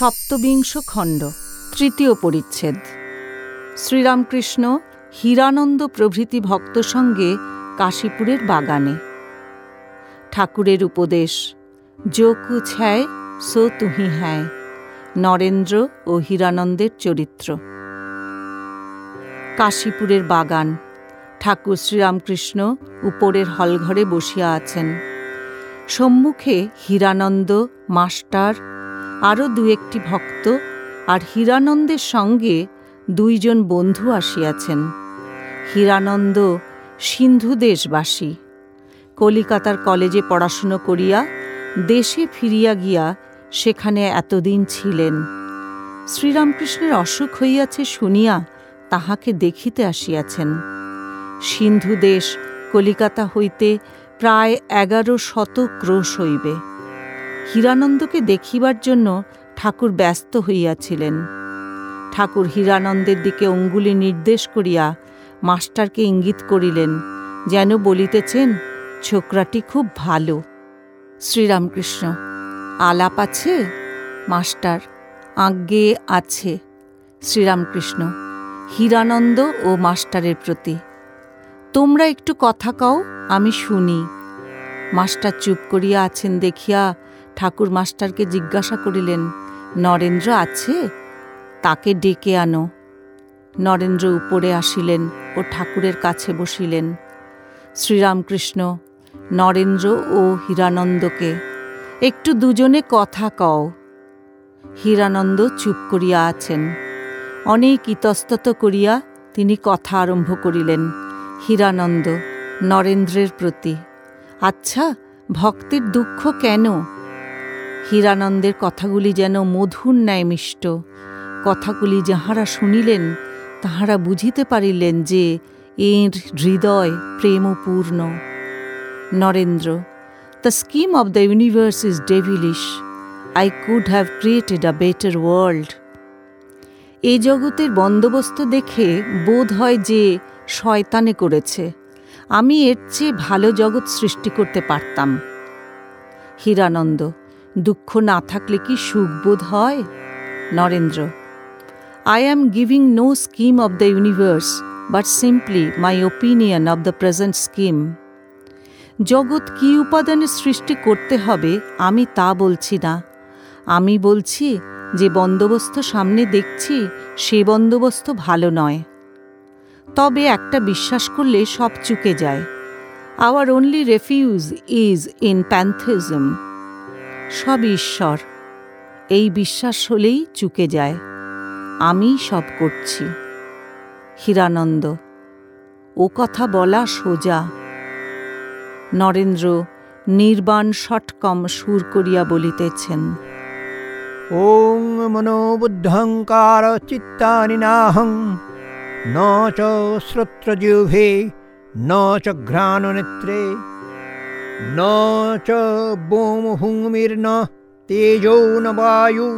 সপ্তবিংশ খণ্ড, তৃতীয় পরিচ্ছেদ। শ্রীরামকৃষ্ণ হীরানন্দ প্রভৃতি ভক্ত সঙ্গে কাশীপুরের বাগানে। ঠাকুরের উপদেশ, যো কুছ হ্যায়, সো তুহি হ্যায় নরেন্দ্র ও হীরানন্দের চরিত্র। কাশীপুরের বাগান, ঠাকুর শ্রীরামকৃষ্ণ উপরের হলঘরে বসিয়া আছেন। সম্মুখে হীরানন্দ, মাস্টার আরও দু একটি ভক্ত আর হীরানন্দের সঙ্গে দুইজন বন্ধু আসিয়াছেন। হীরানন্দ সিন্ধু দেশবাসী। কলিকাতার কলেজে পড়াশুনো করিয়া দেশে ফিরিয়া গিয়া সেখানে এতদিন ছিলেন। শ্রীরামকৃষ্ণের অসুখ হইয়াছে শুনিয়া তাহাকে দেখিতে আসিয়াছেন। সিন্ধু দেশ কলিকাতা হইতে প্রায় এগারো শত ক্রোশ হইবে। হীরানন্দকে দেখিবার জন্য ঠাকুর ব্যস্ত হইয়াছিলেন। ঠাকুর হীরানন্দের দিকে অঙ্গুলি নির্দেশ করিয়া মাস্টারকে ইঙ্গিত করিলেন, যেন বলিতেছেন, ছোকরাটি খুব ভালো। শ্রীরামকৃষ্ণ, আলাপ আছে? মাস্টার, আজ্ঞে আছে। শ্রীরামকৃষ্ণ, হীরানন্দ ও মাস্টারের প্রতি, তোমরা একটু কথা কও, আমি শুনি। মাস্টার চুপ করিয়া আছেন দেখিয়া ঠাকুর মাস্টারকে জিজ্ঞাসা করিলেন, নরেন্দ্র আছে? তাকে ডেকে আনো। নরেন্দ্র উপরে আসিলেন ও ঠাকুরের কাছে বসিলেন। শ্রীরামকৃষ্ণ, নরেন্দ্র ও হীরানন্দকে একটু দুজনে কথা কও। হীরানন্দ চুপ করিয়া আছেন। অনেক ইতস্তত করিয়া তিনি কথা আরম্ভ করিলেন, হীরানন্দ, নরেন্দ্রের প্রতি আচ্ছা ভক্তের দুঃখ কেন? হীরানন্দের কথাগুলি যেন মধুর ন্যায় মিষ্ট কথাগুলি যাহারা শুনিলেন, তাহারা বুঝিতে পারিলেন যে এর হৃদয় প্রেমপূর্ণ। Narendra, the scheme of the universe is devilish, I could have created a better world. এই জগতের বন্দোবস্ত দেখে বোধ হয় যে শয়তানে করেছে। আমি এর চেয়ে ভালো জগৎ সৃষ্টি করতে পারতাম। হীরানন্দ দুঃখ না থাকলে কি সুখ বোধ হয়? Narendra I am giving no scheme of the universe but simply my opinion of the present scheme জগৎ কি উপাদানে সৃষ্টি করতে হবে, আমি তা বলছি না। আমি বলছি, যে বন্দোবস্ত সামনে দেখছি, সে বন্দোবস্ত ভালো নয়। তবে একটা বিশ্বাস করলে সব চুকে যায়। Our only refuge is in pantheism সব ঈশ্বর। এই বিশ্বাস হলেই চুকে যায়। আমি সব করছি। হিরানন্দ, ও কথা বলা সোজা। নরেন্দ্র নির্বাণ সটকম সুর করিয়া বলিতেছেন, ওং মনোবুদ্ধঙ্কার চিত্তানি নাহং ন চ শ্রোত্রজিহ্বে ন চ न च बोमभूमिर्न तेजो न वायु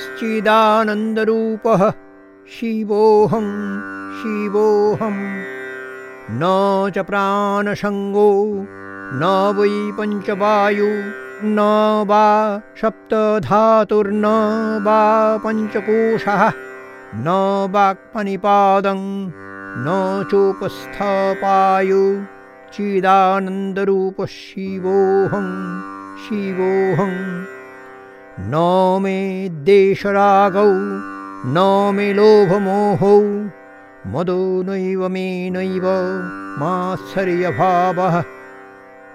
श्चिदानन्दरूपः शिवोऽहं शिवोऽहं। न च प्राणसङ्गो न वै पञ्चवायु न वा सप्तधातुर्न वा पञ्चकोशः न वाक्पनिपादं न चोपस्थपायु चिदानन्दरूपः शिवोऽहं। न मे देशरागौ न मे लोभमोहौ मदो नैव मे नैव मात्सर्यभावः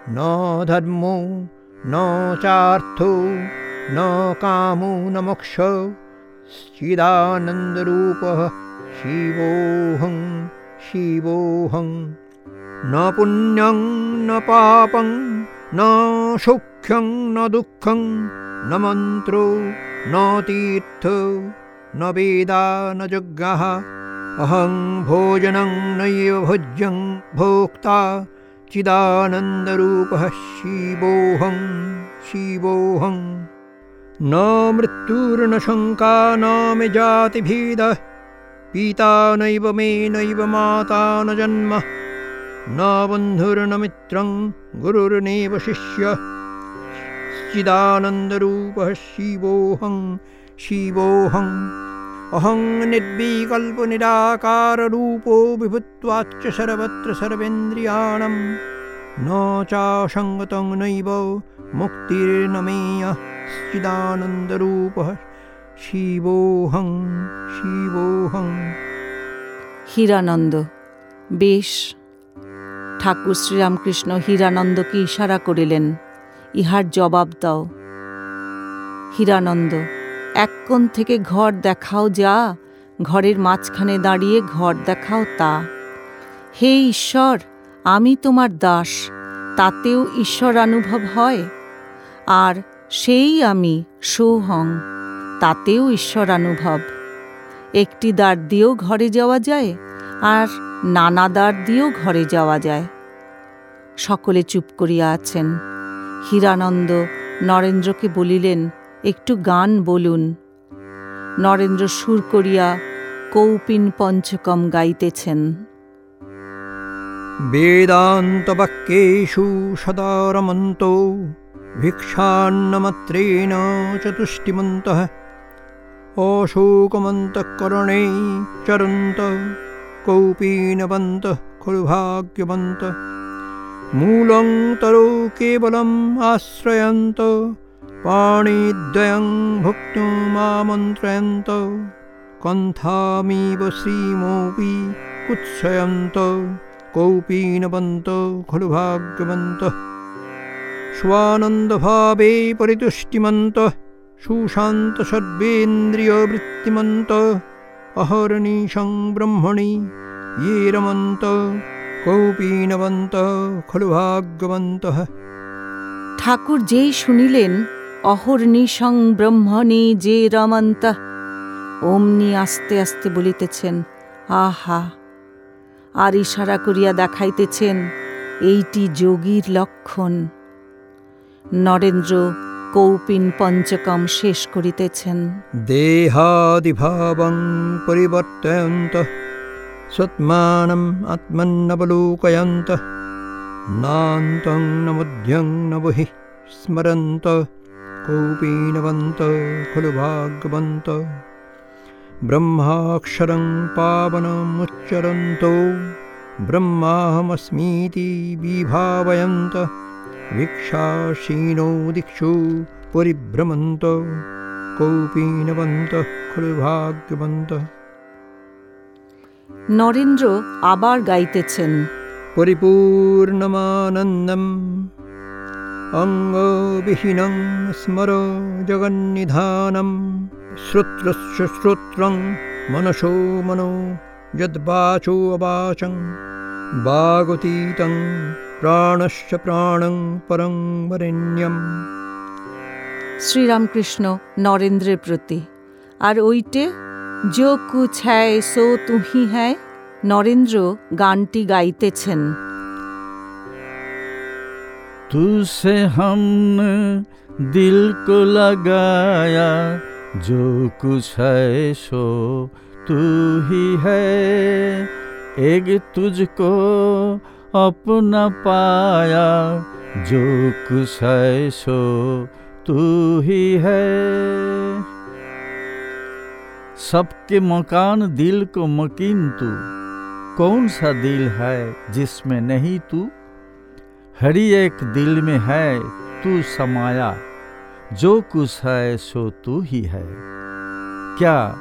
न धर्मो न चार्थो न कामो न मोक्ष चिदानन्दरूपः शिवोऽहं शिवोऽहं न पुण्यं न पापं न सौख्यं न दुःखं न मन्त्रो न तीर्थ न वेदा न यज्ञः। अहं भोजनं नैव भोज्यं भोक्ता चिदानन्दरूपः शिवोऽहं शिवोऽहं। न मृत्युर्न शङ्का न मे जातिभेदः पिता नैव मे नैव माता न जन्म न बन्धुर्न मित्रं गुरुर्नैव शिष्य चिदानन्दरूपः शिवोऽहं शिवोऽहम् अहं निर्विकल्पनिराकाररूपो विभुत्वाच्च सर्वत्र सर्वेन्द्रियाणं न चासङ्गतं नैव मुक्तिर्न मेयः चिदानन्दरूपः শিবোহং শিবোহং হীরানন্দ বেশ ঠাকুর শ্রীরামকৃষ্ণ হীরানন্দকে ইশারা করিলেন, ইহার জবাব দাও। হীরানন্দ, এক কোণ থেকে ঘর দেখাও যা, ঘরের মাঝখানে দাঁড়িয়ে ঘর দেখাও তা। হে ঈশ্বর, আমি তোমার দাস, তাতেও ঈশ্বরানুভব হয়। আর সেই আমি সোহং, তাতেও ঈশ্বরানুভব। একটি দ্বার দিয়েও ঘরে যাওয়া যায় আর নানাদার দিয়েও ঘরে যাওয়া যায়। সকলে চুপ করিয়া আছেন। হীরানন্দ নরেন্দ্রকে বলিলেন, একটু গান বলুন। নরেন্দ্র সুর করিয়া কৌপিন পঞ্চকম গাইতেছেন। বেদান্ত বাক্যেশু সদারমন্ত ভিক্ষান্নমাত্রেণ চতুষ্টিমন্ত অশোকমন্তকরণে চরন্ত। कौपीनवन्तः खलु भाग्यवन्त। मूलं तरो केवलम् आश्रयन्त पाणिद्वयं भुक्तुमामन्त्रयन्त कन्थामिव श्रीमोऽपि कुत्सयन्त कौपीनवन्त खलु भाग्यवन्तः। स्वानन्दभावे परितुष्टिमन्तः सुशान्त सर्वेन्द्रियवृत्तिमन्त अहर्निशं ब्रह्मणि ये रमन्त কৌপীনবন্ত খলু ভাগ্যবন্তঃ ঠাকুর যেই শুনিলেন অহর্নিশং ব্রহ্মণি যে রমন্ত অমনি আস্তে আস্তে বলিতেছেন আহা আর ইশারা করিয়া দেখাইতেছেন এইটি যোগীর লক্ষণ নরেন্দ্র কৌপিন পঞ্চকম শেষ করিতেছেন। দেহাদিভাবং পরিবর্তয়ন্ত, সৎমানম আত্মন্নবলোকয়ন্ত নান্তং নমধ্যং নবহি স্মরন্ত, কৌপীনবন্ত খলু ভাগবন্ত ব্রহ্মাক্ষরং পাবনমুচ্চরন্ত, ব্রহ্মাহমস্মীতি বিভাবয়ন্ত भिक्षासीनो दिक्षु परिभ्रमन्त कौपीनवन्तः खलु भाग्यवन्तः নরেন্দ্র আবার গাইতেছেন परिपूर्णमानन्दम् अङ्गविहीनं स्मर जगन्निधानं श्रोत्रस्य श्रोत्रं मनसो मनो यद्वाचो अवाचं वागतीतं प्राणश्च प्राणं परं वरेण्यम् শ্রীরামকৃষ্ণ নরেন্দ্রের প্রতি আর ওইটে যো কুছ হ্যায় সো তুহি হ্যায় নরেন্দ্র গানটি গাইতেছেন तुझसे हमने दिल को लगाया जो कुछ है सो तू ही है एक तुझको अपना पाया। जो कुछ है सो तू ही है। सबके मकान दिल को मकीन तू। कौन सा दिल है जिसमें नहीं तू? हरी एक दिल में है तू समाया। जो कुछ है सो तू ही है। क्या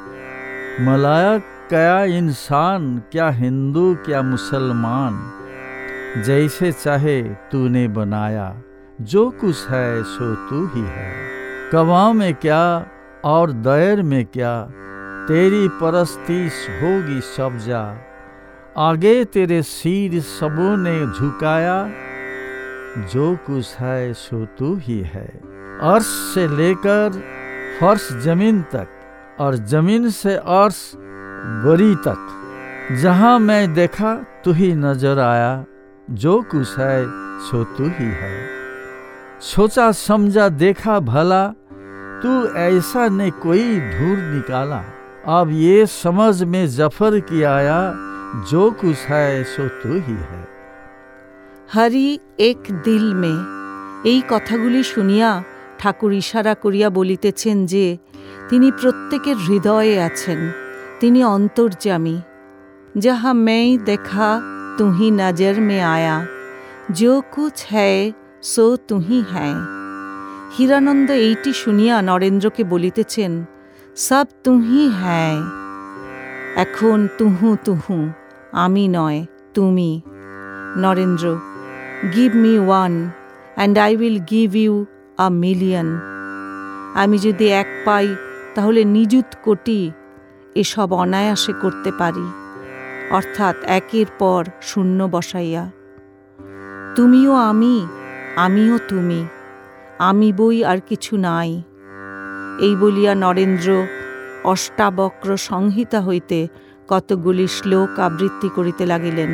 मलाया क्या इंसान, क्या हिंदू, क्या मुसलमान? जैसे चाहे तूने बनाया, जो कुछ है सो तू ही है। कवा में क्या और दैर में क्या, तेरी परस्तिश होगी सब जा आगे तेरे सिर सबों ने झुकाया, जो कुछ है सो तू ही है। अर्श से लेकर फर्श ज़मीन तक, और ज़मीन से अर्श बरी तक। जहाँ मैं देखा, तू ही नज़र आया। जो कुछ है सो तू ही है सोचा समझा देखा भला तू ऐसा ने कोई धूर निकाला अब ये समझ में जफर की आया जो कुछ है सो तू ही है হরি এক দিল মে এই কথাগুলি শুনিয়া ঠাকুর ইশারা করিয়া বলিতেছেন যে তিনি প্রত্যেকের হৃদয়ে আছেন তিনি অন্তর্যামী যাহা মেই দেখা তুহি নজর মে আয়া जो कुछ है সো তুহি হ্যায় হীরানন্দ এইটি শুনিয়া নরেন্দ্রকে বলিতেছেন সব তুহি হ্যায় এখন তুহু তুহু আমি নয় তুমি Narendra give me one and I will give you a million আমি যদি এক পাই তাহলে নিযুত কোটি এসব অনায়াসে করতে পারি অর্থাৎ একের পর শূন্য বসাইয়া, তুমিও আমি, আমিও তুমি, আমি বই আর কিছু নাই। এই বলিয়া নরেন্দ্র অষ্টাবক্র সংহিতা হইতে কতগুলি শ্লোক আবৃত্তি করিতে লাগিলেন।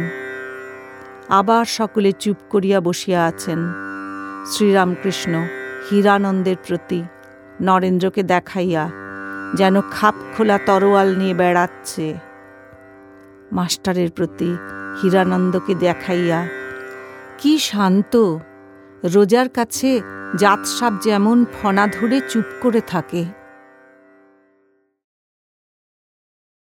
আবার সকলে চুপ করিয়া বসিয়া আছেন। শ্রীরামকৃষ্ণ হীরানন্দের প্রতি নরেন্দ্রকে দেখাইয়া যেন খাপ খোলা তরোয়াল নিয়ে বেড়াচ্ছে। মাস্টারের প্রতি হীরানন্দকে দেখাইয়া, কি শান্ত! রোজার কাছে জাতসাপ যেমন ফনা ধরে চুপ করে থাকে।